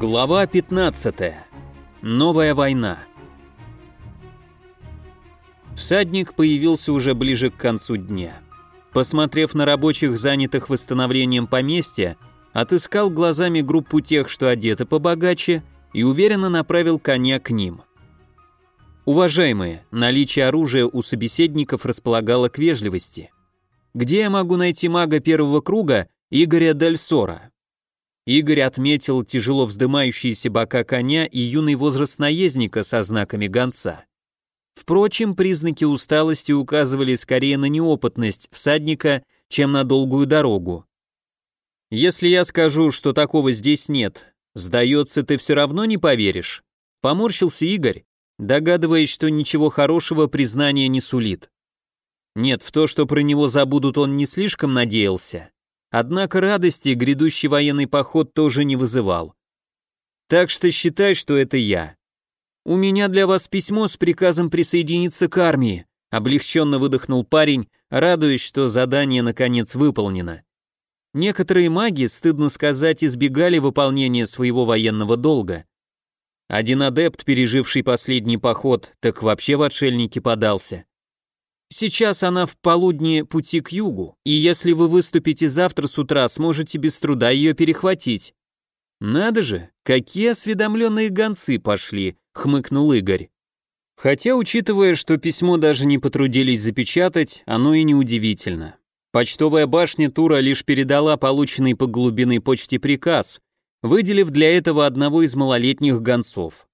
Глава 15. Новая война. Всадник появился уже ближе к концу дня. Посмотрев на рабочих, занятых восстановлением поместья, отыскал глазами группу тех, что одеты побогаче, и уверенно направил коня к ним. Уважаемые, наличие оружия у собеседников располагало к вежливости. Где я могу найти мага первого круга Игоря Дельсора? Игорь отметил тяжело вздымающиеся бока коня и юный возраст наездника со знаками гонца. Впрочем, признаки усталости указывали скорее на неопытность всадника, чем на долгую дорогу. «Если я скажу, что такого здесь нет, сдается, ты все равно не поверишь?» Поморщился Игорь, догадываясь, что ничего хорошего признание не сулит. Нет, в то, что про него забудут, он не слишком надеялся. Однако радости грядущий военный поход тоже не вызывал. Так что считай, что это я. У меня для вас письмо с приказом присоединиться к армии, облегченно выдохнул парень, радуясь, что задание наконец выполнено. Некоторые маги, стыдно сказать, избегали выполнения своего военного долга. Один адепт, переживший последний поход, так вообще в отшельники подался. Сейчас она в полудне пути к югу, и если вы выступите завтра с утра, сможете без труда ее перехватить. Надо же, какие осведомленные гонцы пошли, хмыкнул Игорь. Хотя, учитывая, что письмо даже не потрудились запечатать, оно и не удивительно. Почтовая башня Тура лишь передала полученный по глубины почте приказ, выделив для этого одного из малолетних гонцов.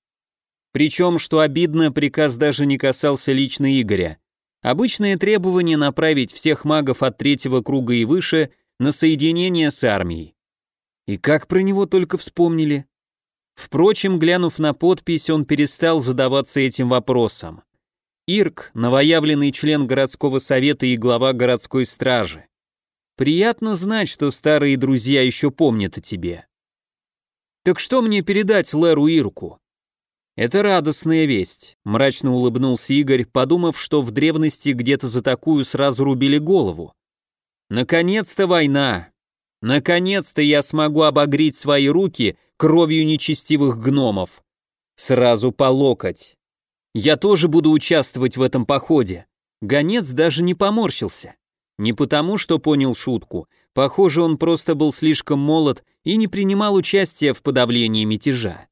Причем, что обидно, приказ даже не касался лично Игоря. Обычное требование направить всех магов от третьего круга и выше на соединение с армией. И как про него только вспомнили. Впрочем, глянув на подпись, он перестал задаваться этим вопросом. Ирк, новоявленный член городского совета и глава городской стражи. Приятно знать, что старые друзья еще помнят о тебе. Так что мне передать Леру Ирку? «Это радостная весть», — мрачно улыбнулся Игорь, подумав, что в древности где-то за такую сразу рубили голову. «Наконец-то война! Наконец-то я смогу обогреть свои руки кровью нечестивых гномов. Сразу по локоть. Я тоже буду участвовать в этом походе». Гонец даже не поморщился. Не потому, что понял шутку. Похоже, он просто был слишком молод и не принимал участия в подавлении мятежа.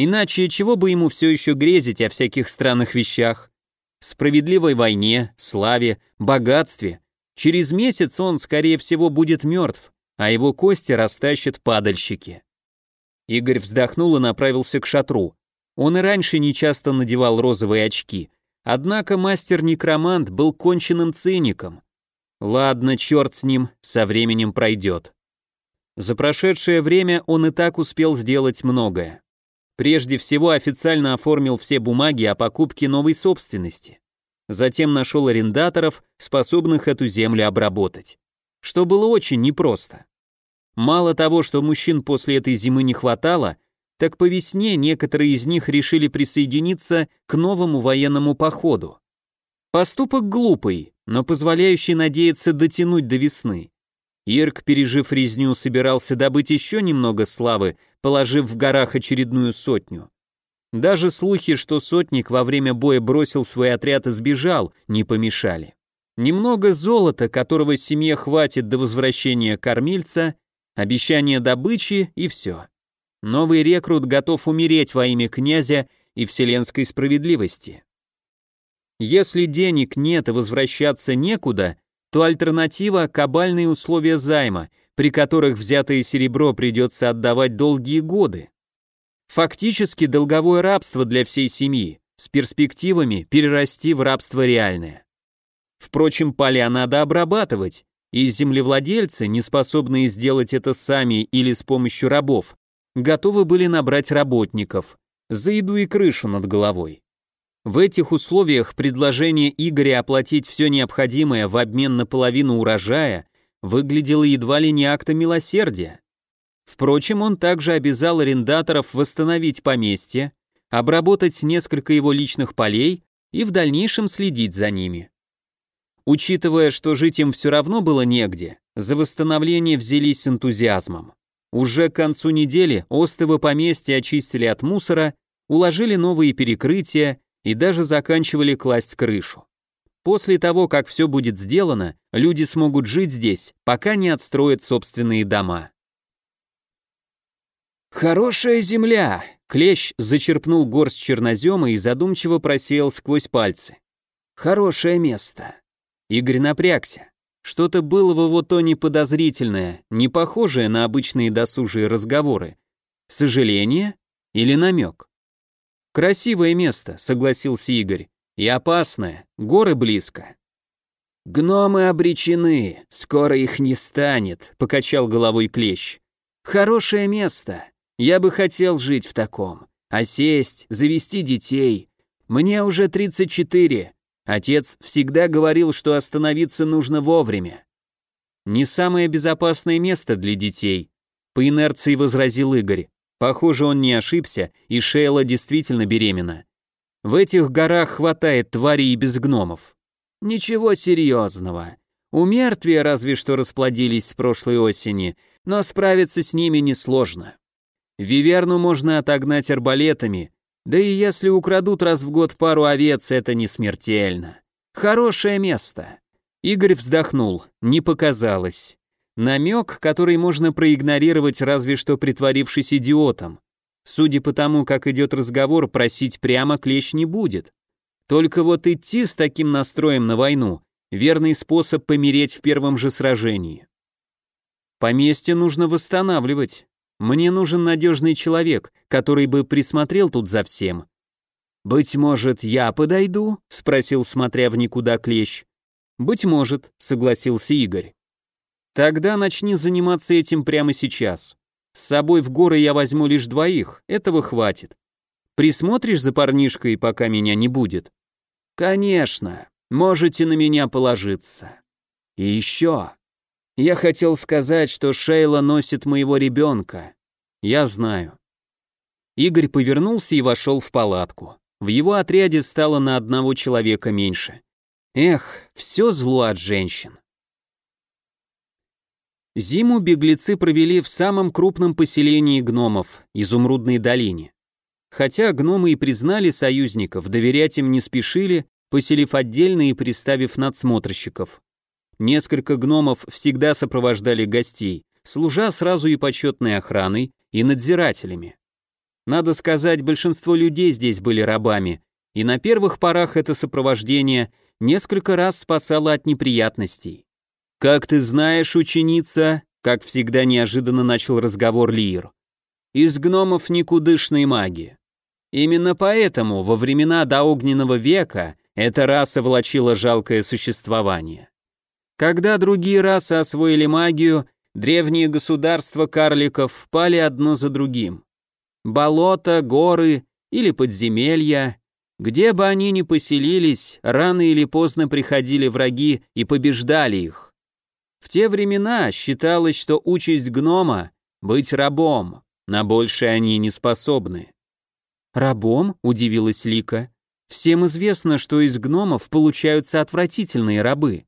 Иначе чего бы ему все еще грезить о всяких странных вещах? Справедливой войне, славе, богатстве. Через месяц он, скорее всего, будет мертв, а его кости растащат падальщики. Игорь вздохнул и направился к шатру. Он и раньше нечасто надевал розовые очки, однако мастер-некромант был конченным циником. Ладно, черт с ним, со временем пройдет. За прошедшее время он и так успел сделать многое. Прежде всего официально оформил все бумаги о покупке новой собственности. Затем нашел арендаторов, способных эту землю обработать. Что было очень непросто. Мало того, что мужчин после этой зимы не хватало, так по весне некоторые из них решили присоединиться к новому военному походу. Поступок глупый, но позволяющий надеяться дотянуть до весны. Ирк, пережив резню, собирался добыть еще немного славы, положив в горах очередную сотню. Даже слухи, что сотник во время боя бросил свой отряд и сбежал, не помешали. Немного золота, которого семье хватит до возвращения кормильца, обещание добычи и все. Новый рекрут готов умереть во имя князя и вселенской справедливости. Если денег нет и возвращаться некуда, то альтернатива – кабальные условия займа, при которых взятое серебро придется отдавать долгие годы. Фактически долговое рабство для всей семьи, с перспективами перерасти в рабство реальное. Впрочем, поля надо обрабатывать, и землевладельцы, не способные сделать это сами или с помощью рабов, готовы были набрать работников, за еду и крышу над головой. В этих условиях предложение Игоря оплатить все необходимое в обмен на половину урожая выглядело едва ли не актом милосердия. Впрочем, он также обязал арендаторов восстановить поместье, обработать несколько его личных полей и в дальнейшем следить за ними. Учитывая, что жить им все равно было негде, за восстановление взялись с энтузиазмом. Уже к концу недели остовы поместья очистили от мусора, уложили новые перекрытия и даже заканчивали класть крышу. После того, как все будет сделано, люди смогут жить здесь, пока не отстроят собственные дома. «Хорошая земля!» Клещ зачерпнул горсть чернозема и задумчиво просеял сквозь пальцы. «Хорошее место!» Игорь напрягся. Что-то было в его тоне подозрительное, не похожее на обычные досужие разговоры. Сожаление или намек? «Красивое место», — согласился Игорь. «И опасное, горы близко». «Гномы обречены, скоро их не станет», — покачал головой Клещ. «Хорошее место. Я бы хотел жить в таком. А сесть, завести детей. Мне уже 34. Отец всегда говорил, что остановиться нужно вовремя. Не самое безопасное место для детей, по инерции возразил Игорь. Похоже, он не ошибся, и Шейла действительно беременна. В этих горах хватает тварей и без гномов. Ничего серьезного. У мертвия разве что расплодились с прошлой осени, но справиться с ними несложно. Виверну можно отогнать арбалетами, да и если украдут раз в год пару овец, это не смертельно. Хорошее место. Игорь вздохнул, не показалось. Намек, который можно проигнорировать, разве что притворившись идиотом. Судя по тому, как идет разговор, просить прямо клещ не будет. Только вот идти с таким настроем на войну — верный способ помереть в первом же сражении. Поместье нужно восстанавливать. Мне нужен надежный человек, который бы присмотрел тут за всем. «Быть может, я подойду?» — спросил, смотря в никуда клещ. «Быть может», — согласился Игорь. «Тогда начни заниматься этим прямо сейчас. С собой в горы я возьму лишь двоих, этого хватит. Присмотришь за парнишкой, пока меня не будет?» «Конечно, можете на меня положиться. И еще, я хотел сказать, что Шейла носит моего ребенка. Я знаю. Игорь повернулся и вошел в палатку. В его отряде стало на одного человека меньше. Эх, все зло от женщин. Зиму беглецы провели в самом крупном поселении гномов, Изумрудной долине. Хотя гномы и признали союзников, доверять им не спешили, поселив отдельно и приставив надсмотрщиков. Несколько гномов всегда сопровождали гостей, служа сразу и почетной охраной, и надзирателями. Надо сказать, большинство людей здесь были рабами, и на первых порах это сопровождение несколько раз спасало от неприятностей. «Как ты знаешь, ученица», как всегда неожиданно начал разговор Лир, «из гномов никудышные маги. Именно поэтому во времена до огненного века эта раса влачила жалкое существование. Когда другие расы освоили магию, древние государства карликов пали одно за другим. Болота, горы или подземелья, где бы они ни поселились, рано или поздно приходили враги и побеждали их. В те времена считалось, что участь гнома — быть рабом, на большее они не способны. «Рабом?» — удивилась Лика. «Всем известно, что из гномов получаются отвратительные рабы.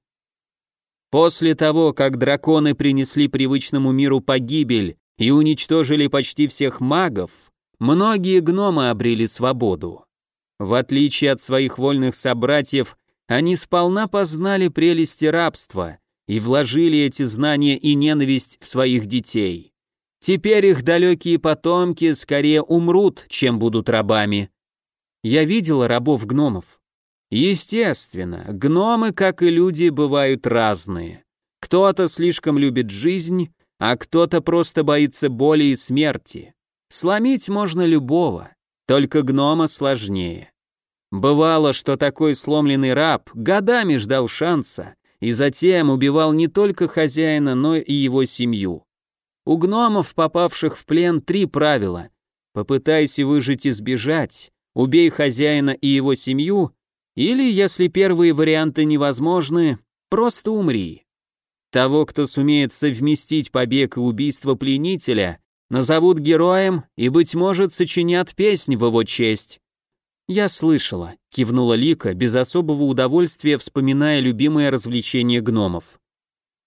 После того, как драконы принесли привычному миру погибель и уничтожили почти всех магов, многие гномы обрели свободу. В отличие от своих вольных собратьев, они сполна познали прелести рабства и вложили эти знания и ненависть в своих детей. Теперь их далекие потомки скорее умрут, чем будут рабами. Я видела рабов-гномов. Естественно, гномы, как и люди, бывают разные. Кто-то слишком любит жизнь, а кто-то просто боится боли и смерти. Сломить можно любого, только гнома сложнее. Бывало, что такой сломленный раб годами ждал шанса и затем убивал не только хозяина, но и его семью. У гномов, попавших в плен, три правила. Попытайся выжить и сбежать, убей хозяина и его семью, или, если первые варианты невозможны, просто умри. Того, кто сумеет совместить побег и убийство пленителя, назовут героем и, быть может, сочинят песнь в его честь. «Я слышала», — кивнула Лика, без особого удовольствия вспоминая любимое развлечение гномов.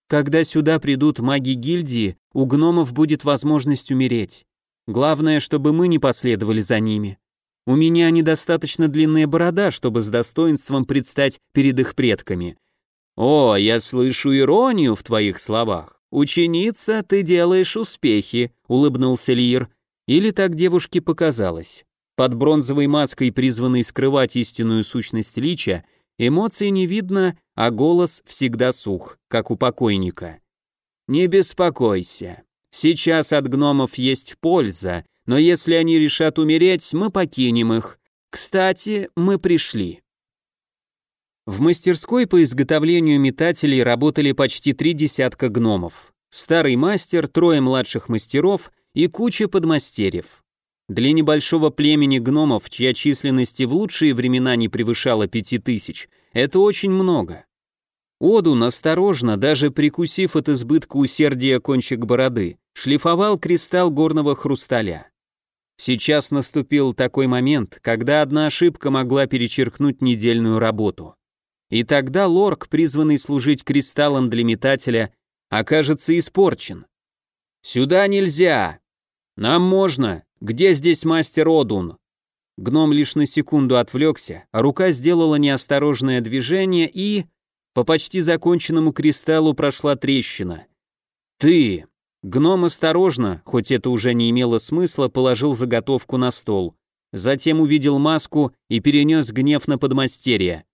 Когда сюда придут маги гильдии, у гномов будет возможность умереть. Главное, чтобы мы не последовали за ними. У меня недостаточно длинная борода, чтобы с достоинством предстать перед их предками. О, я слышу иронию в твоих словах. Ученица, ты делаешь успехи, улыбнулся Лир. Или так девушке показалось. Под бронзовой маской, призванной скрывать истинную сущность лича, эмоций не видно, а голос всегда сух, как у покойника. Не беспокойся. Сейчас от гномов есть польза, но если они решат умереть, мы покинем их. Кстати, мы пришли. В мастерской по изготовлению метателей работали почти три десятка гномов. Старый мастер, трое младших мастеров и куча подмастерьев. Для небольшого племени гномов, чья численность в лучшие времена не превышала пяти тысяч, это очень много. Одун осторожно, даже прикусив от избытка усердия кончик бороды, шлифовал кристалл горного хрусталя. Сейчас наступил такой момент, когда одна ошибка могла перечеркнуть недельную работу. И тогда лорк, призванный служить кристаллом для метателя, окажется испорчен. «Сюда нельзя!» «Нам можно! Где здесь мастер Одун?» Гном лишь на секунду отвлекся, а рука сделала неосторожное движение и... По почти законченному кристаллу прошла трещина. «Ты!» Гном осторожно, хоть это уже не имело смысла, положил заготовку на стол. Затем увидел маску и перенес гнев на подмастерье.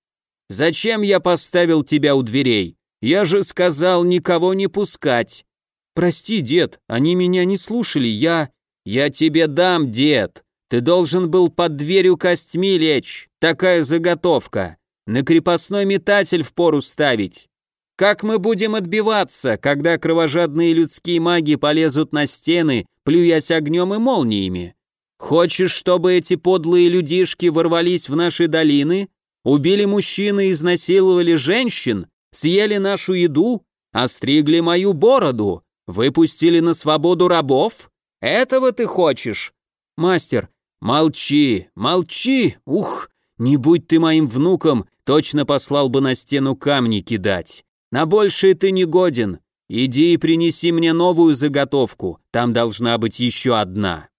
«Зачем я поставил тебя у дверей? Я же сказал никого не пускать!» «Прости, дед, они меня не слушали, я...» «Я тебе дам, дед! Ты должен был под дверью костьми лечь, такая заготовка! На крепостной метатель впору ставить! Как мы будем отбиваться, когда кровожадные людские маги полезут на стены, плюясь огнем и молниями? Хочешь, чтобы эти подлые людишки ворвались в наши долины, убили мужчин и изнасиловали женщин, съели нашу еду, остригли мою бороду, выпустили на свободу рабов? Этого ты хочешь? Мастер, молчи, молчи, ух, не будь ты моим внуком, точно послал бы на стену камни кидать. На большее ты не годен. Иди и принеси мне новую заготовку, там должна быть еще одна».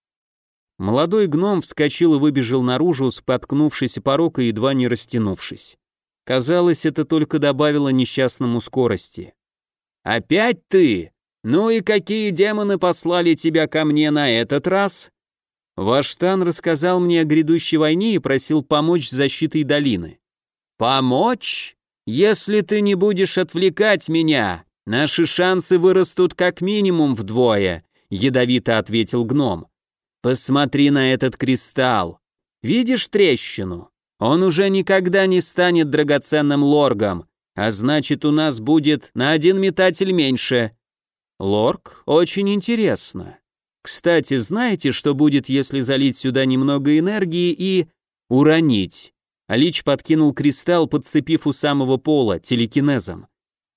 Молодой гном вскочил и выбежал наружу, споткнувшись о порог и едва не растянувшись. Казалось, это только добавило несчастному скорости. «Опять ты? Ну и какие демоны послали тебя ко мне на этот раз?» Ваштан рассказал мне о грядущей войне и просил помочь с защитой долины. «Помочь? Если ты не будешь отвлекать меня, наши шансы вырастут как минимум вдвое, ядовито ответил гном. Посмотри на этот кристалл. Видишь трещину? Он уже никогда не станет драгоценным лоргом, а значит, у нас будет на один метатель меньше. Лорг, очень интересно. Кстати, знаете, что будет, если залить сюда немного энергии и уронить? Алич подкинул кристалл, подцепив у самого пола, телекинезом.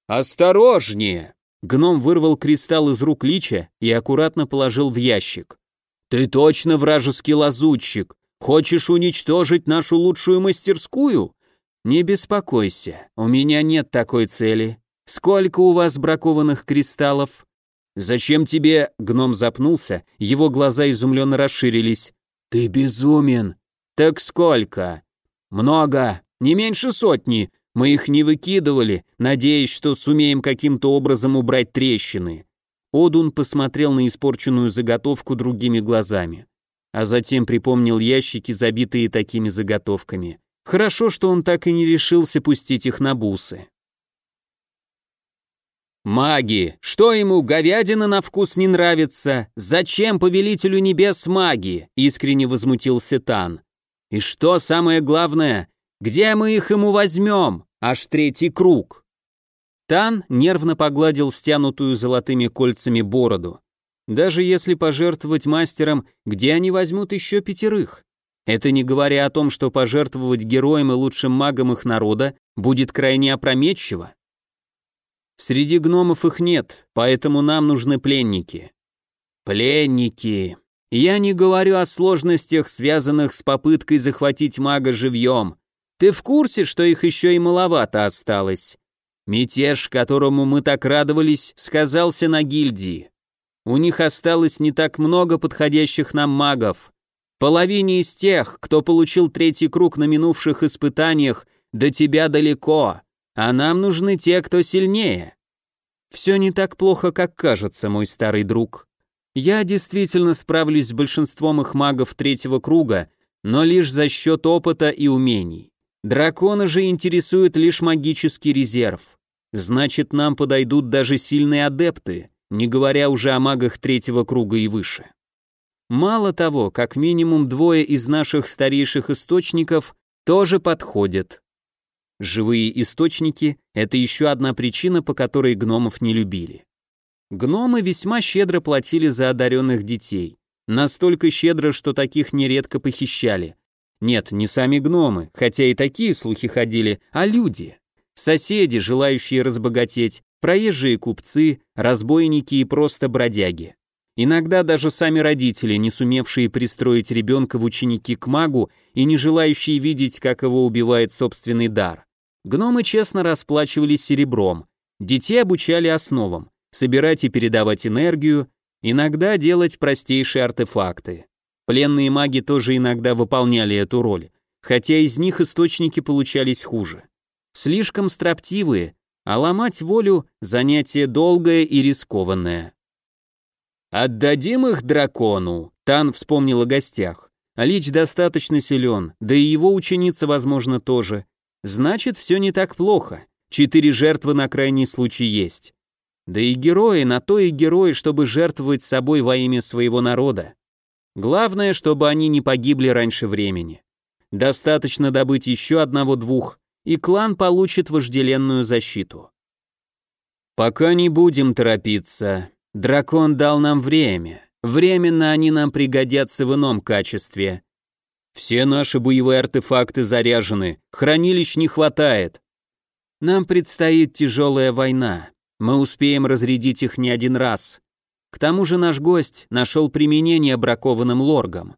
«Осторожнее!» Гном вырвал кристалл из рук Лича и аккуратно положил в ящик. «Ты точно вражеский лазутчик? Хочешь уничтожить нашу лучшую мастерскую?» «Не беспокойся, у меня нет такой цели. Сколько у вас бракованных кристаллов?» «Зачем тебе...» — гном запнулся, его глаза изумленно расширились. «Ты безумен!» «Так сколько?» «Много, не меньше сотни. Мы их не выкидывали, надеясь, что сумеем каким-то образом убрать трещины». Одун посмотрел на испорченную заготовку другими глазами, а затем припомнил ящики, забитые такими заготовками. Хорошо, что он так и не решился пустить их на бусы. «Маги! Что ему, говядина на вкус не нравится? Зачем повелителю небес маги?» — искренне возмутился Тан. И что самое главное, где мы их ему возьмем? Аж третий круг. Тан нервно погладил стянутую золотыми кольцами бороду. Даже если пожертвовать мастером, где они возьмут еще пятерых? Это не говоря о том, что пожертвовать героем и лучшим магом их народа будет крайне опрометчиво. Среди гномов их нет, поэтому нам нужны пленники. Пленники. Я не говорю о сложностях, связанных с попыткой захватить мага живьем. Ты в курсе, что их еще и маловато осталось? Мятеж, которому мы так радовались, сказался на гильдии. У них осталось не так много подходящих нам магов. Половине из тех, кто получил третий круг на минувших испытаниях, до тебя далеко, а нам нужны те, кто сильнее. Все не так плохо, как кажется, мой старый друг. Я действительно справлюсь с большинством их магов третьего круга, но лишь за счет опыта и умений. Дракона же интересует лишь магический резерв. Значит, нам подойдут даже сильные адепты, не говоря уже о магах третьего круга и выше. Мало того, как минимум двое из наших старейших источников тоже подходят. Живые источники – это еще одна причина, по которой гномов не любили. Гномы весьма щедро платили за одаренных детей. Настолько щедро, что таких нередко похищали. Нет, не сами гномы, хотя и такие слухи ходили, а люди. Соседи, желающие разбогатеть, проезжие купцы, разбойники и просто бродяги. Иногда даже сами родители, не сумевшие пристроить ребенка в ученики к магу и не желающие видеть, как его убивает собственный дар. Гномы честно расплачивались серебром. Детей обучали основам, собирать и передавать энергию, иногда делать простейшие артефакты. Пленные маги тоже иногда выполняли эту роль, хотя из них источники получались хуже. Слишком строптивые, а ломать волю – занятие долгое и рискованное. «Отдадим их дракону», – Тан вспомнил о гостях. Алич достаточно силен, да и его ученица, возможно, тоже. Значит, все не так плохо. Четыре жертвы на крайний случай есть. Да и герои, на то и герои, чтобы жертвовать собой во имя своего народа. Главное, чтобы они не погибли раньше времени. Достаточно добыть еще одного-двух, и клан получит вожделенную защиту. Пока не будем торопиться. Дракон дал нам время. Временно они нам пригодятся в ином качестве. Все наши боевые артефакты заряжены, хранилищ не хватает. Нам предстоит тяжелая война. Мы успеем разрядить их не один раз. К тому же наш гость нашел применение бракованным лоргам.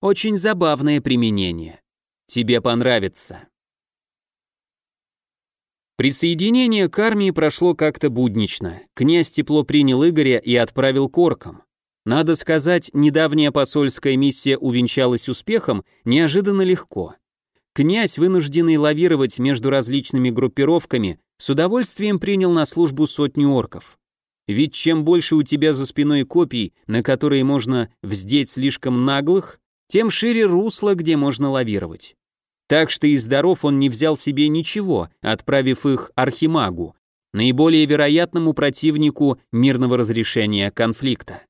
Очень забавное применение. Тебе понравится. Присоединение к армии прошло как-то буднично. Князь тепло принял Игоря и отправил к оркам. Надо сказать, недавняя посольская миссия увенчалась успехом неожиданно легко. Князь, вынужденный лавировать между различными группировками, с удовольствием принял на службу сотню орков. Ведь чем больше у тебя за спиной копий, на которые можно вздеть слишком наглых, тем шире русло, где можно лавировать. Так что из даров он не взял себе ничего, отправив их Архимагу, наиболее вероятному противнику мирного разрешения конфликта.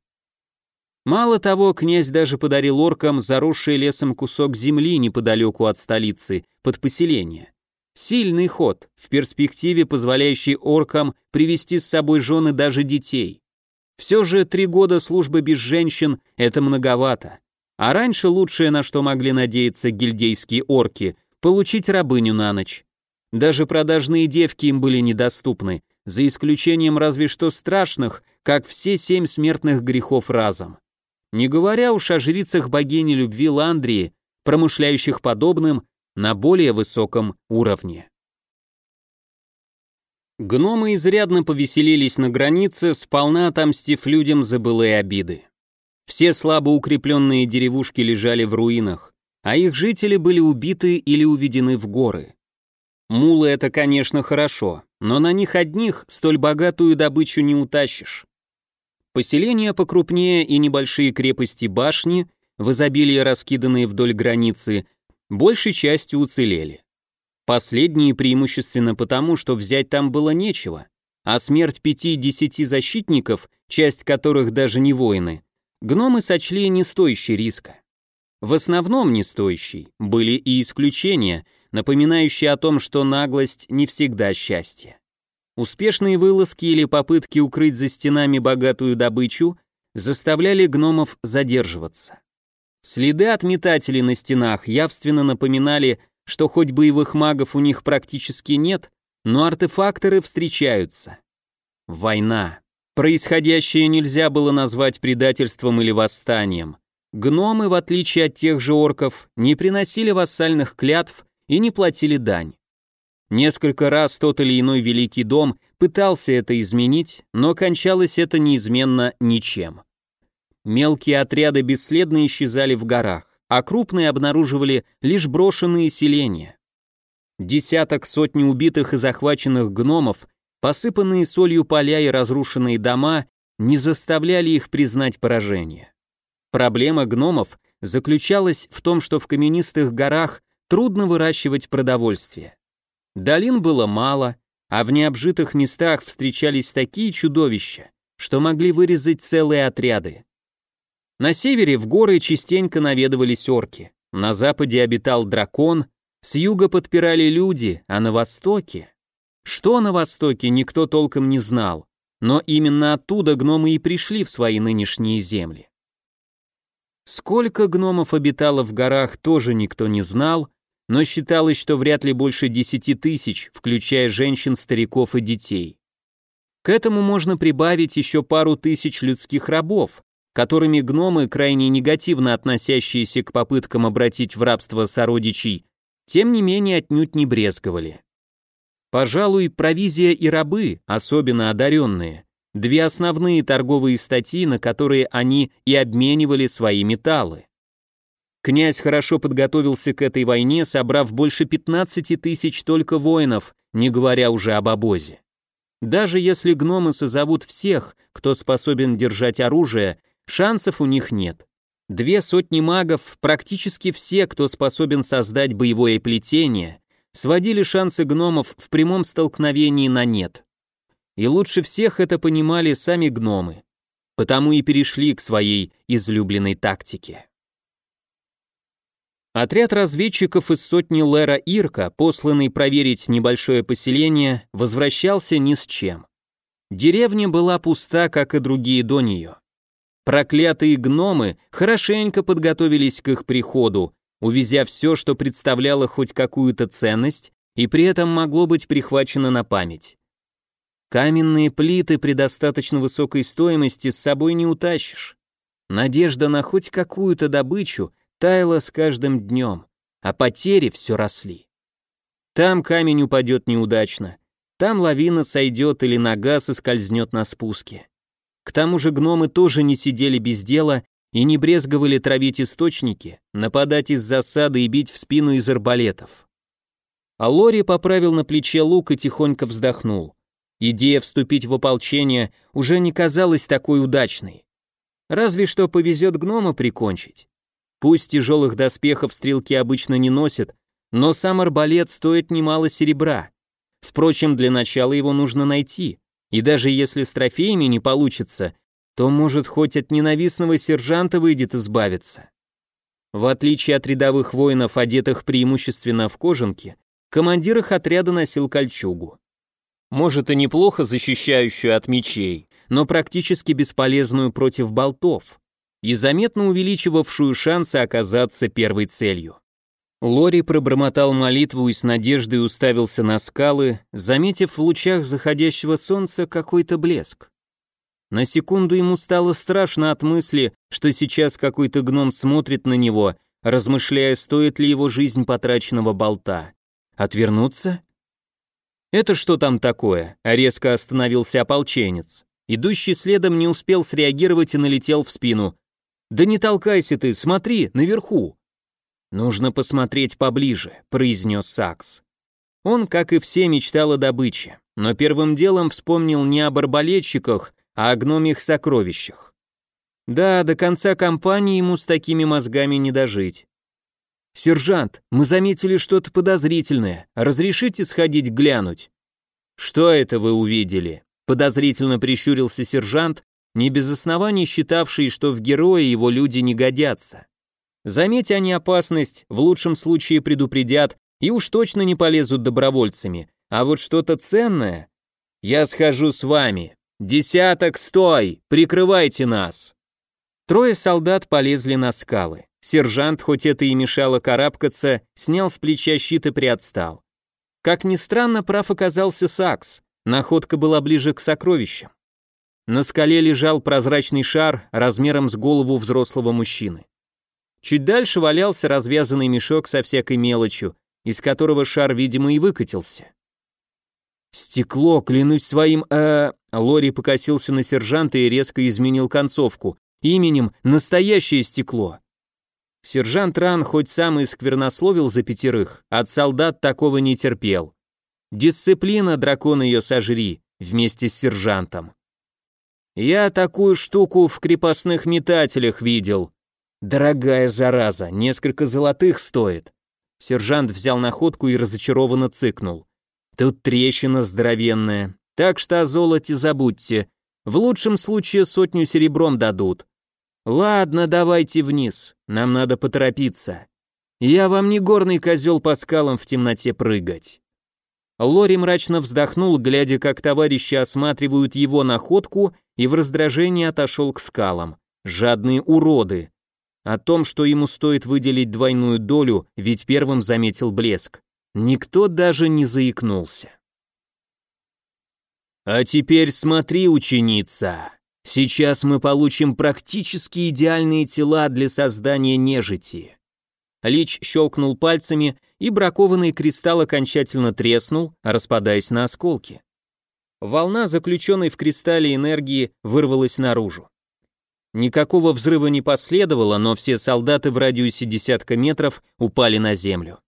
Мало того, князь даже подарил оркам заросший лесом кусок земли неподалеку от столицы, под поселение. Сильный ход, в перспективе позволяющий оркам привести с собой жены даже детей. Все же три года службы без женщин – это многовато. А раньше лучшее, на что могли надеяться гильдейские орки – получить рабыню на ночь. Даже продажные девки им были недоступны, за исключением разве что страшных, как все семь смертных грехов разом. Не говоря уж о жрицах богини любви Ландрии, промышляющих подобным на более высоком уровне. Гномы изрядно повеселились на границе, сполна отомстив людям за былые обиды. Все слабо укрепленные деревушки лежали в руинах, а их жители были убиты или уведены в горы. Мулы это, конечно, хорошо, но на них одних столь богатую добычу не утащишь. Поселения покрупнее и небольшие крепости-башни, в изобилии раскиданные вдоль границы, большей частью уцелели. Последние преимущественно потому, что взять там было нечего, а смерть пяти-десяти защитников, часть которых даже не воины, гномы сочли не стоящий риска. В основном не стоящий, были и исключения, напоминающие о том, что наглость не всегда счастье. Успешные вылазки или попытки укрыть за стенами богатую добычу заставляли гномов задерживаться. Следы от метателей на стенах явственно напоминали, что хоть боевых магов у них практически нет, но артефакторы встречаются. Война. Происходящее нельзя было назвать предательством или восстанием. Гномы, в отличие от тех же орков, не приносили вассальных клятв и не платили дань. Несколько раз тот или иной великий дом пытался это изменить, но кончалось это неизменно ничем. Мелкие отряды бесследно исчезали в горах, а крупные обнаруживали лишь брошенные селения. Десяток сотни убитых и захваченных гномов, посыпанные солью поля и разрушенные дома не заставляли их признать поражение. Проблема гномов заключалась в том, что в каменистых горах трудно выращивать продовольствие. Долин было мало, а в необжитых местах встречались такие чудовища, что могли вырезать целые отряды. На севере в горы частенько наведывались орки, на западе обитал дракон, с юга подпирали люди, а на востоке... Что на востоке, никто толком не знал, но именно оттуда гномы и пришли в свои нынешние земли. Сколько гномов обитало в горах, тоже никто не знал, но считалось, что вряд ли больше десяти тысяч, включая женщин, стариков и детей. К этому можно прибавить еще пару тысяч людских рабов, которыми гномы, крайне негативно относящиеся к попыткам обратить в рабство сородичей, тем не менее отнюдь не брезговали. Пожалуй, провизия и рабы, особенно одаренные, две основные торговые статьи, на которые они и обменивали свои металлы. Князь хорошо подготовился к этой войне, собрав больше 15 тысяч только воинов, не говоря уже об обозе. Даже если гномы созовут всех, кто способен держать оружие, шансов у них нет. Две сотни магов, практически все, кто способен создать боевое плетение, сводили шансы гномов в прямом столкновении на нет. И лучше всех это понимали сами гномы, потому и перешли к своей излюбленной тактике. Отряд разведчиков из сотни Лера Ирка, посланный проверить небольшое поселение, возвращался ни с чем. Деревня была пуста, как и другие до нее. Проклятые гномы хорошенько подготовились к их приходу, увезя все, что представляло хоть какую-то ценность и при этом могло быть прихвачено на память. Каменные плиты при достаточно высокой стоимости с собой не утащишь. Надежда на хоть какую-то добычу таяла с каждым днем, а потери все росли. Там камень упадет неудачно, там лавина сойдет или нога соскользнет на спуске. К тому же гномы тоже не сидели без дела и не брезговали травить источники, нападать из засады и бить в спину из арбалетов. А Лори поправил на плече лук и тихонько вздохнул. Идея вступить в ополчение уже не казалась такой удачной. Разве что повезет гнома прикончить. Пусть тяжелых доспехов стрелки обычно не носят, но сам арбалет стоит немало серебра. Впрочем, для начала его нужно найти, и даже если с трофеями не получится, то, может, хоть от ненавистного сержанта выйдет избавиться. В отличие от рядовых воинов, одетых преимущественно в кожанки, командир их отряда носил кольчугу. Может, и неплохо защищающую от мечей, но практически бесполезную против болтов и заметно увеличивавшую шансы оказаться первой целью. Лори пробормотал молитву и с надеждой уставился на скалы, заметив в лучах заходящего солнца какой-то блеск. На секунду ему стало страшно от мысли, что сейчас какой-то гном смотрит на него, размышляя, стоит ли его жизнь потраченного болта. Отвернуться? Это что там такое? Резко остановился ополченец. Идущий следом не успел среагировать и налетел в спину. «Да не толкайся ты, смотри, наверху!» «Нужно посмотреть поближе», — произнес Сакс. Он, как и все, мечтал о добыче, но первым делом вспомнил не об арбалетчиках, а о гномих сокровищах. Да, до конца кампании ему с такими мозгами не дожить. «Сержант, мы заметили что-то подозрительное. Разрешите сходить глянуть?» «Что это вы увидели?» Подозрительно прищурился сержант, не без оснований считавший, что в герои его люди не годятся. Заметь они опасность, в лучшем случае предупредят и уж точно не полезут добровольцами, а вот что-то ценное... Я схожу с вами. Десяток, стой! Прикрывайте нас! Трое солдат полезли на скалы. Сержант, хоть это и мешало карабкаться, снял с плеча щит и приотстал. Как ни странно, прав оказался Сакс. Находка была ближе к сокровищам. На скале лежал прозрачный шар размером с голову взрослого мужчины. Чуть дальше валялся развязанный мешок со всякой мелочью, из которого шар, видимо, и выкатился. «Стекло, клянусь своим, э...» Лори покосился на сержанта и резко изменил концовку. «Именем настоящее стекло». Сержант Ран хоть сам и сквернословил за пятерых, от солдат такого не терпел. Дисциплина, дракон ее сожри, вместе с сержантом. Я такую штуку в крепостных метателях видел. Дорогая зараза, несколько золотых стоит. Сержант взял находку и разочарованно цыкнул. Тут трещина здоровенная, так что о золоте забудьте. В лучшем случае сотню серебром дадут. «Ладно, давайте вниз, нам надо поторопиться. Я вам не горный козел по скалам в темноте прыгать». Лори мрачно вздохнул, глядя, как товарищи осматривают его находку, и в раздражении отошел к скалам. Жадные уроды. О том, что ему стоит выделить двойную долю, ведь первым заметил блеск. Никто даже не заикнулся. «А теперь смотри, ученица!» Сейчас мы получим практически идеальные тела для создания нежити. Лич щелкнул пальцами, и бракованный кристалл окончательно треснул, распадаясь на осколки. Волна, заключенной в кристалле энергии, вырвалась наружу. Никакого взрыва не последовало, но все солдаты в радиусе десятка метров упали на землю.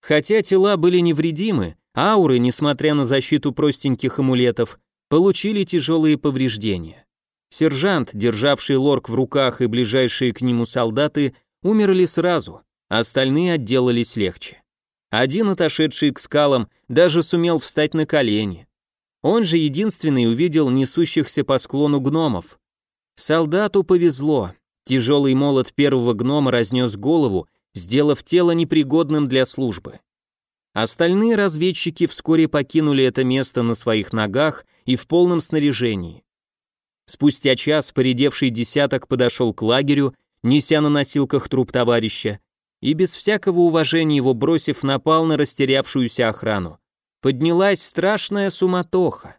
Хотя тела были невредимы, ауры, несмотря на защиту простеньких амулетов, получили тяжелые повреждения. Сержант, державший лорк в руках и ближайшие к нему солдаты, умерли сразу, остальные отделались легче. Один, отошедший к скалам, даже сумел встать на колени. Он же единственный увидел несущихся по склону гномов. Солдату повезло. Тяжелый молот первого гнома разнес голову, сделав тело непригодным для службы. Остальные разведчики вскоре покинули это место на своих ногах и в полном снаряжении. Спустя час поредевший десяток подошел к лагерю, неся на носилках труп товарища, и без всякого уважения его бросив напал на растерявшуюся охрану. Поднялась страшная суматоха.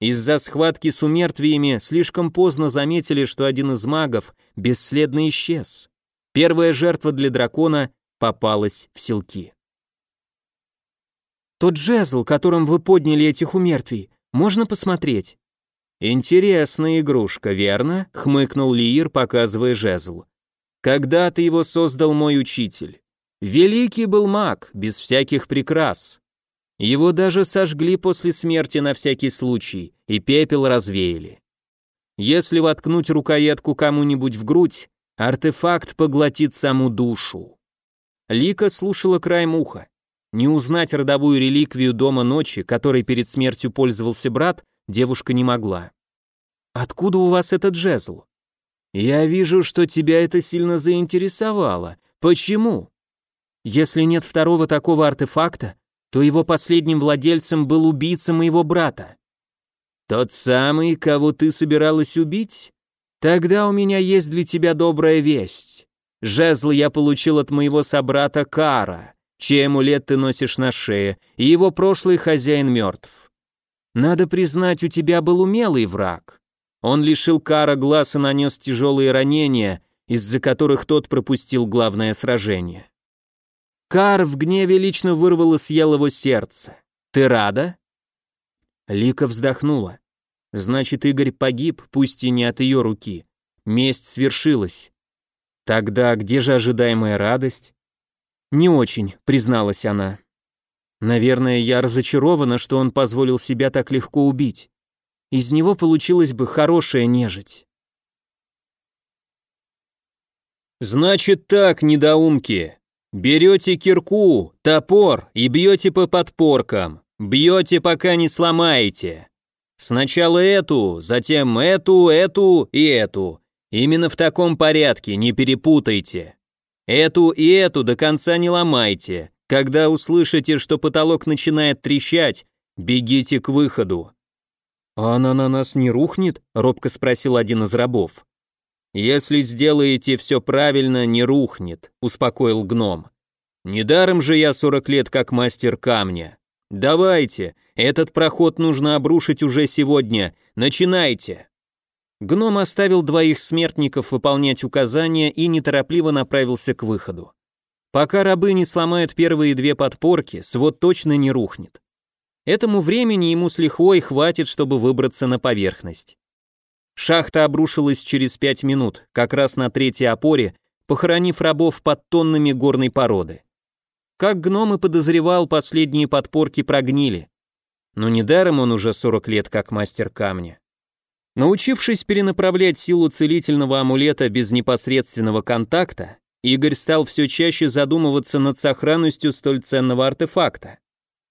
Из-за схватки с умертвиями слишком поздно заметили, что один из магов бесследно исчез. Первая жертва для дракона попалась в селки. «Тот жезл, которым вы подняли этих умертвий, можно посмотреть?» «Интересная игрушка, верно?» — хмыкнул Лиир, показывая жезл. «Когда-то его создал мой учитель. Великий был маг, без всяких прикрас. Его даже сожгли после смерти на всякий случай, и пепел развеяли. Если воткнуть рукоятку кому-нибудь в грудь, артефакт поглотит саму душу». Лика слушала краем уха. Не узнать родовую реликвию Дома Ночи, которой перед смертью пользовался брат, девушка не могла. «Откуда у вас этот жезл?» «Я вижу, что тебя это сильно заинтересовало. Почему?» «Если нет второго такого артефакта, то его последним владельцем был убийца моего брата». «Тот самый, кого ты собиралась убить? Тогда у меня есть для тебя добрая весть. Жезл я получил от моего собрата Кара, чей амулет ты носишь на шее, и его прошлый хозяин мертв. Надо признать, у тебя был умелый враг. Он лишил Кара глаз и нанес тяжелые ранения, из-за которых тот пропустил главное сражение. Кар в гневе лично вырвал и съел его сердце. Ты рада? Лика вздохнула. Значит, Игорь погиб, пусть и не от ее руки. Месть свершилась. Тогда где же ожидаемая радость? Не очень, призналась она. Наверное, я разочарована, что он позволил себя так легко убить. Из него получилась бы хорошая нежить. Значит так, недоумки. Берете кирку, топор и бьете по подпоркам. Бьете, пока не сломаете. Сначала эту, затем эту, эту и эту. Именно в таком порядке, не перепутайте. Эту и эту до конца не ломайте. Когда услышите, что потолок начинает трещать, бегите к выходу. «А она на нас не рухнет?» — робко спросил один из рабов. «Если сделаете все правильно, не рухнет», — успокоил гном. «Недаром же я сорок лет как мастер камня. Давайте, этот проход нужно обрушить уже сегодня. Начинайте!» Гном оставил двоих смертников выполнять указания и неторопливо направился к выходу. Пока рабы не сломают первые две подпорки, свод точно не рухнет. Этому времени ему с лихвой хватит, чтобы выбраться на поверхность. Шахта обрушилась через пять минут, как раз на третьей опоре, похоронив рабов под тоннами горной породы. Как гном и подозревал, последние подпорки прогнили. Но недаром он уже 40 лет как мастер камня. Научившись перенаправлять силу целительного амулета без непосредственного контакта, Игорь стал все чаще задумываться над сохранностью столь ценного артефакта.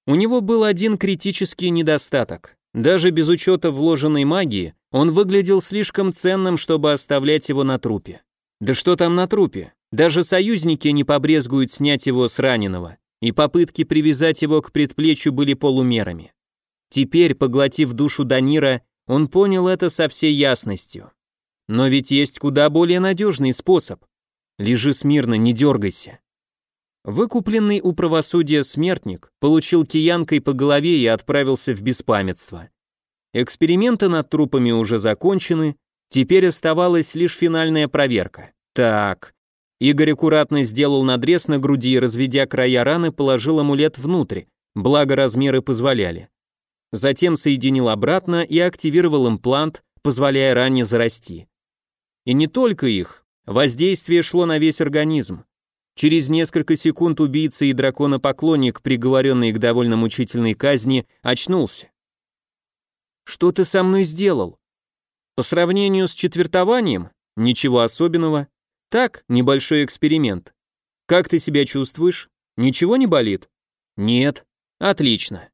У него был один критический недостаток. Даже без учета вложенной магии, он выглядел слишком ценным, чтобы оставлять его на трупе. Да что там на трупе? Даже союзники не побрезгуют снять его с раненого, и попытки привязать его к предплечью были полумерами. Теперь, поглотив душу Данира, он понял это со всей ясностью. Но ведь есть куда более надежный способ. Лежи смирно, не дергайся. Выкупленный у правосудия смертник получил киянкой по голове и отправился в беспамятство. Эксперименты над трупами уже закончены, теперь оставалась лишь финальная проверка. Так. Игорь аккуратно сделал надрез на груди и, разведя края раны, положил амулет внутрь, благо размеры позволяли. Затем соединил обратно и активировал имплант, позволяя ране зарасти. И не только их, воздействие шло на весь организм. Через несколько секунд убийца и драконопоклонник, приговоренный к довольно мучительной казни, очнулся. «Что ты со мной сделал?» «По сравнению с четвертованием, ничего особенного. Так, небольшой эксперимент. Как ты себя чувствуешь? Ничего не болит?» «Нет». «Отлично.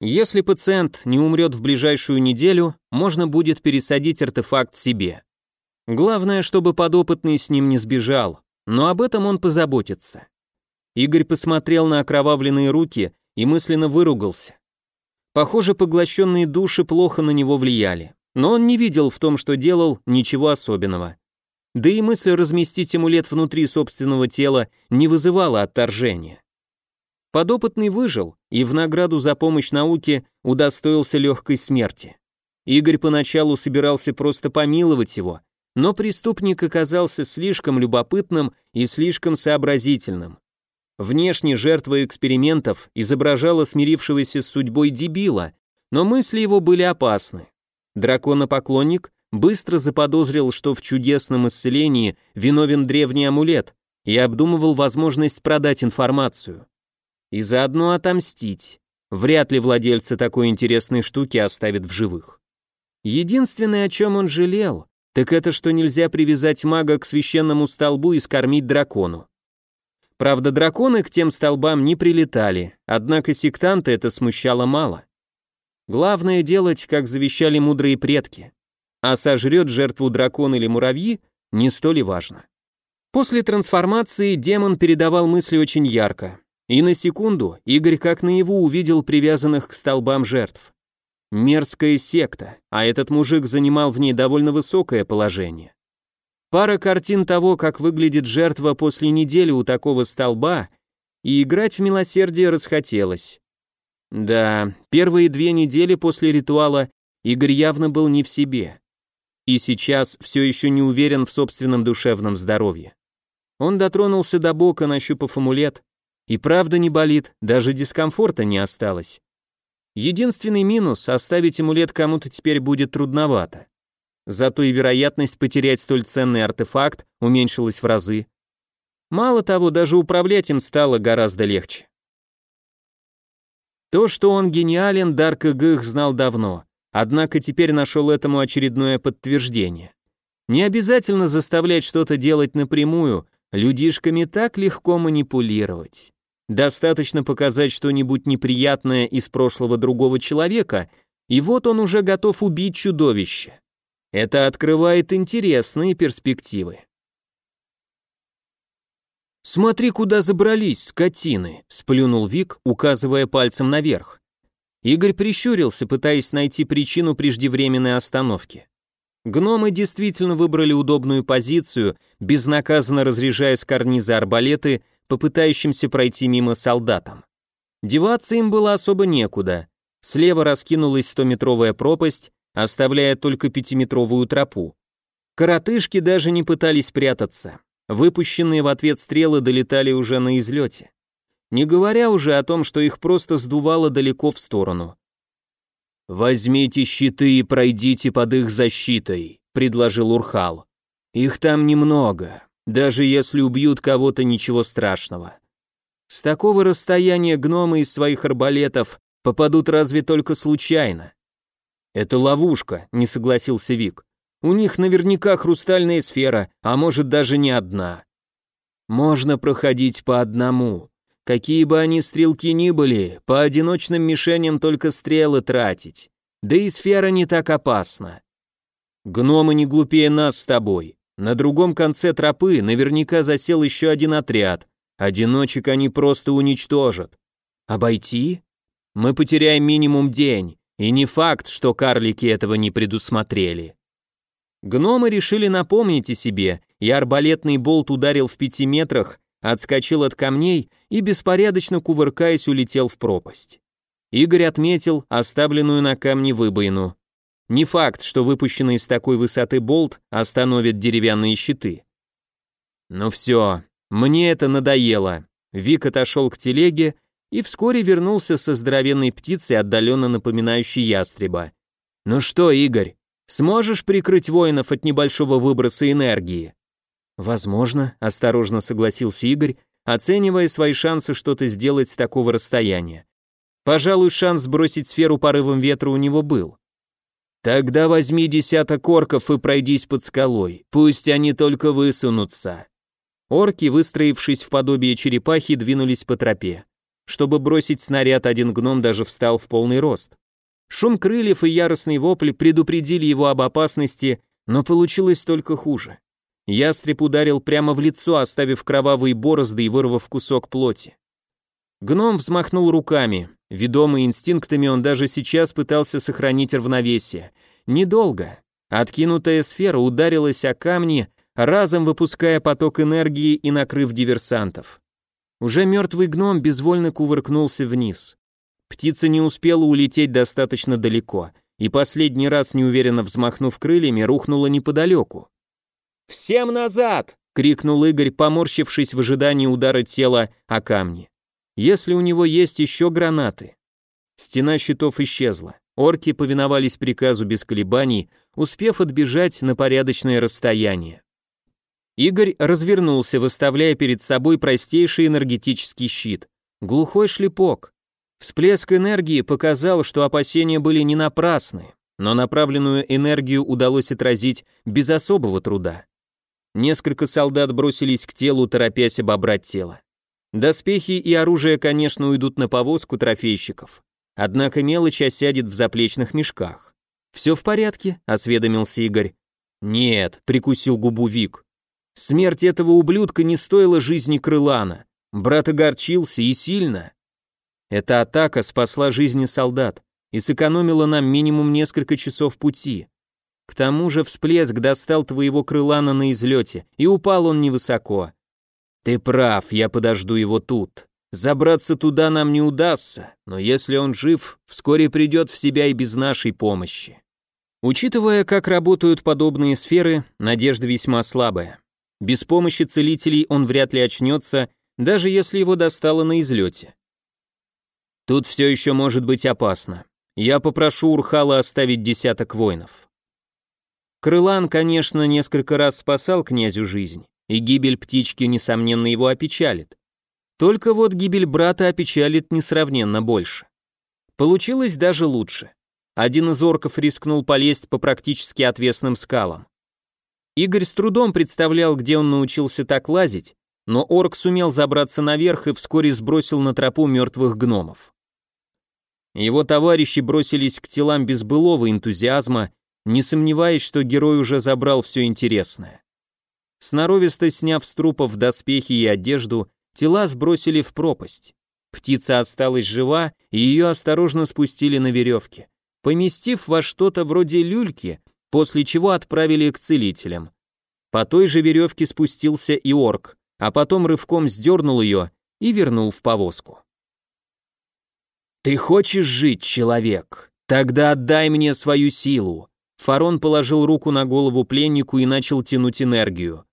Если пациент не умрет в ближайшую неделю, можно будет пересадить артефакт себе. Главное, чтобы подопытный с ним не сбежал, но об этом он позаботится. Игорь посмотрел на окровавленные руки и мысленно выругался. Похоже, поглощенные души плохо на него влияли, но он не видел в том, что делал, ничего особенного. Да и мысль разместить амулет внутри собственного тела не вызывала отторжения. Подопытный выжил и в награду за помощь науке удостоился легкой смерти. Игорь поначалу собирался просто помиловать его, но преступник оказался слишком любопытным и слишком сообразительным. Внешне жертва экспериментов изображала смирившегося с судьбой дебила, но мысли его были опасны. Драконопоклонник быстро заподозрил, что в чудесном исцелении виновен древний амулет и обдумывал возможность продать информацию. И заодно отомстить. Вряд ли владельца такой интересной штуки оставят в живых. Единственное, о чем он жалел, так это что нельзя привязать мага к священному столбу и скормить дракону. Правда, драконы к тем столбам не прилетали, однако сектанты это смущало мало. Главное делать, как завещали мудрые предки. А сожрет жертву дракон или муравьи, не столь и важно. После трансформации демон передавал мысли очень ярко, и на секунду Игорь как наяву увидел привязанных к столбам жертв. Мерзкая секта, а этот мужик занимал в ней довольно высокое положение. Пара картин того, как выглядит жертва после недели у такого столба, и играть в милосердие расхотелось. Да, первые две недели после ритуала Игорь явно был не в себе. И сейчас все еще не уверен в собственном душевном здоровье. Он дотронулся до бока, нащупав амулет, и правда не болит, даже дискомфорта не осталось. Единственный минус — оставить амулет кому-то теперь будет трудновато. Зато и вероятность потерять столь ценный артефакт уменьшилась в разы. Мало того, даже управлять им стало гораздо легче. То, что он гениален, Дарк Игых знал давно, однако теперь нашел этому очередное подтверждение. Не обязательно заставлять что-то делать напрямую, людишками так легко манипулировать. Достаточно показать что-нибудь неприятное из прошлого другого человека, и вот он уже готов убить чудовище. Это открывает интересные перспективы. «Смотри, куда забрались, скотины!» — сплюнул Вик, указывая пальцем наверх. Игорь прищурился, пытаясь найти причину преждевременной остановки. Гномы действительно выбрали удобную позицию, безнаказанно разряжая с карниза арбалеты попытающимся пройти мимо солдатам. Деваться им было особо некуда. Слева раскинулась стометровая пропасть, оставляя только пятиметровую тропу. Коротышки даже не пытались прятаться. Выпущенные в ответ стрелы долетали уже на излете. не говоря уже о том, что их просто сдувало далеко в сторону. «Возьмите щиты и пройдите под их защитой», — предложил Урхал. «Их там немного, даже если убьют кого-то, ничего страшного. С такого расстояния гномы из своих арбалетов попадут разве только случайно. Это ловушка, не согласился Вик. У них наверняка хрустальная сфера, а может даже не одна. Можно проходить по одному. Какие бы они стрелки ни были, по одиночным мишеням только стрелы тратить. Да и сфера не так опасна. Гномы не глупее нас с тобой. На другом конце тропы наверняка засел еще один отряд. Одиночек они просто уничтожат. Обойти? Мы потеряем минимум день, и не факт, что карлики этого не предусмотрели. Гномы решили напомнить о себе, и арбалетный болт ударил в пяти метрах, отскочил от камней и, беспорядочно кувыркаясь, улетел в пропасть. Игорь отметил оставленную на камне выбоину. Не факт, что выпущенный с такой высоты болт остановит деревянные щиты. Ну все, мне это надоело. Вик отошел к телеге и вскоре вернулся со здоровенной птицей, отдаленно напоминающей ястреба. «Ну что, Игорь, сможешь прикрыть воинов от небольшого выброса энергии?» «Возможно», — осторожно согласился Игорь, оценивая свои шансы что-то сделать с такого расстояния. Пожалуй, шанс сбросить сферу порывом ветра у него был. «Тогда возьми десяток орков и пройдись под скалой, пусть они только высунутся». Орки, выстроившись в подобие черепахи, двинулись по тропе. Чтобы бросить снаряд, один гном даже встал в полный рост. Шум крыльев и яростный вопль предупредили его об опасности, но получилось только хуже. Ястреб ударил прямо в лицо, оставив кровавые борозды и вырвав кусок плоти. Гном взмахнул руками. Ведомый инстинктами, он даже сейчас пытался сохранить равновесие. Недолго. Откинутая сфера ударилась о камни, разом выпуская поток энергии и накрыв диверсантов. Уже мертвый гном безвольно кувыркнулся вниз. Птица не успела улететь достаточно далеко, и последний раз, неуверенно взмахнув крыльями, рухнула неподалеку. «Всем назад!» — крикнул Игорь, поморщившись в ожидании удара тела о камни. «Если у него есть еще гранаты». Стена щитов исчезла. Орки повиновались приказу без колебаний, успев отбежать на порядочное расстояние. Игорь развернулся, выставляя перед собой простейший энергетический щит. Глухой шлепок. Всплеск энергии показал, что опасения были не напрасны, но направленную энергию удалось отразить без особого труда. Несколько солдат бросились к телу, торопясь обобрать тело. Доспехи и оружие, конечно, уйдут на повозку трофейщиков. Однако мелочь осядет в заплечных мешках. «Все в порядке?» — осведомился Игорь. «Нет», — прикусил губу Вик. Смерть этого ублюдка не стоила жизни Крылана. Брат огорчился и сильно. Эта атака спасла жизни солдат и сэкономила нам минимум несколько часов пути. К тому же всплеск достал твоего Крылана на излете, и упал он невысоко. Ты прав, я подожду его тут. Забраться туда нам не удастся, но если он жив, вскоре придет в себя и без нашей помощи. Учитывая, как работают подобные сферы, надежда весьма слабая. Без помощи целителей он вряд ли очнется, даже если его достало на излете. Тут все еще может быть опасно. Я попрошу Урхала оставить десяток воинов. Крылан, конечно, несколько раз спасал князю жизнь, и гибель птички, несомненно, его опечалит. Только вот гибель брата опечалит несравненно больше. Получилось даже лучше. Один из орков рискнул полезть по практически отвесным скалам. Игорь с трудом представлял, где он научился так лазить, но орк сумел забраться наверх и вскоре сбросил на тропу мертвых гномов. Его товарищи бросились к телам без былого энтузиазма, не сомневаясь, что герой уже забрал все интересное. Сноровисто сняв с трупов доспехи и одежду, тела сбросили в пропасть. Птица осталась жива, и ее осторожно спустили на веревке. Поместив во что-то вроде люльки, после чего отправили к целителям. По той же веревке спустился и орк, а потом рывком сдернул ее и вернул в повозку. «Ты хочешь жить, человек? Тогда отдай мне свою силу!» Фарон положил руку на голову пленнику и начал тянуть энергию.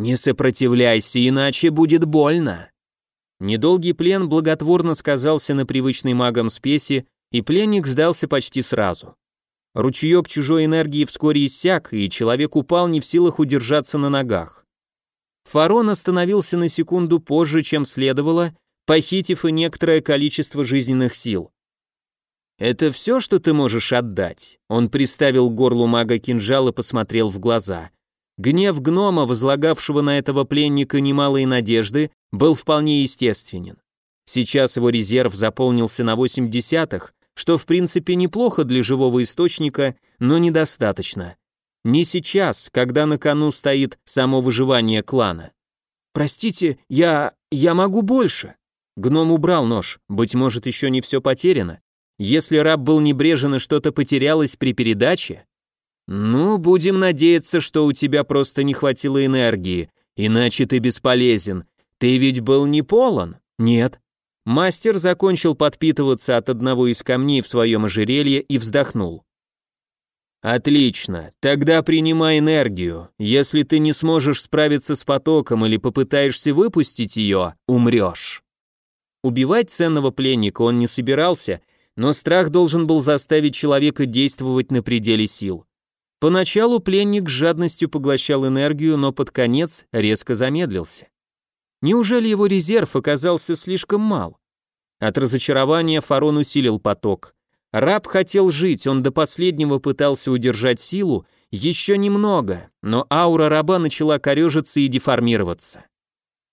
«Не сопротивляйся, иначе будет больно!» Недолгий плен благотворно сказался на привычной магом спеси, и пленник сдался почти сразу. Ручеек чужой энергии вскоре иссяк, и человек упал не в силах удержаться на ногах. Фарон остановился на секунду позже, чем следовало, похитив и некоторое количество жизненных сил. «Это все, что ты можешь отдать?» Он приставил к горлу мага кинжал и посмотрел в глаза. Гнев гнома, возлагавшего на этого пленника немалые надежды, был вполне естественен. Сейчас его резерв заполнился на 8 десятых, что в принципе неплохо для живого источника, но недостаточно. Не сейчас, когда на кону стоит само выживание клана. «Простите, я... я могу больше». Гном убрал нож, быть может, еще не все потеряно. Если раб был небрежен и что-то потерялось при передаче, ну, будем надеяться, что у тебя просто не хватило энергии, иначе ты бесполезен. Ты ведь был не полон? Нет. Мастер закончил подпитываться от одного из камней в своем ожерелье и вздохнул. Отлично, тогда принимай энергию. Если ты не сможешь справиться с потоком или попытаешься выпустить ее, умрешь. Убивать ценного пленника он не собирался, но страх должен был заставить человека действовать на пределе сил. Поначалу пленник с жадностью поглощал энергию, но под конец резко замедлился. Неужели его резерв оказался слишком мал? От разочарования Фарон усилил поток. Раб хотел жить, он до последнего пытался удержать силу, еще немного, но аура раба начала корежиться и деформироваться.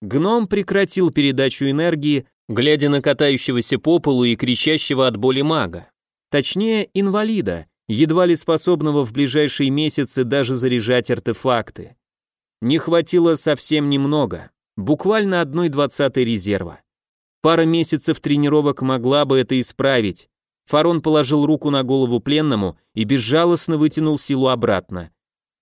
Гном прекратил передачу энергии, глядя на катающегося по полу и кричащего от боли мага. Точнее, инвалида, едва ли способного в ближайшие месяцы даже заряжать артефакты. Не хватило совсем немного, буквально одной двадцатой резерва. Пара месяцев тренировок могла бы это исправить. Фарон положил руку на голову пленному и безжалостно вытянул силу обратно.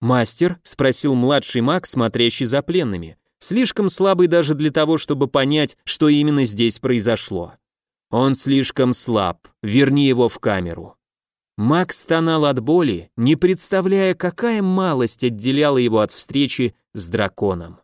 «Мастер?» — спросил младший маг, смотрящий за пленными слишком слабый даже для того, чтобы понять, что именно здесь произошло. Он слишком слаб, верни его в камеру. Макс стонал от боли, не представляя, какая малость отделяла его от встречи с драконом.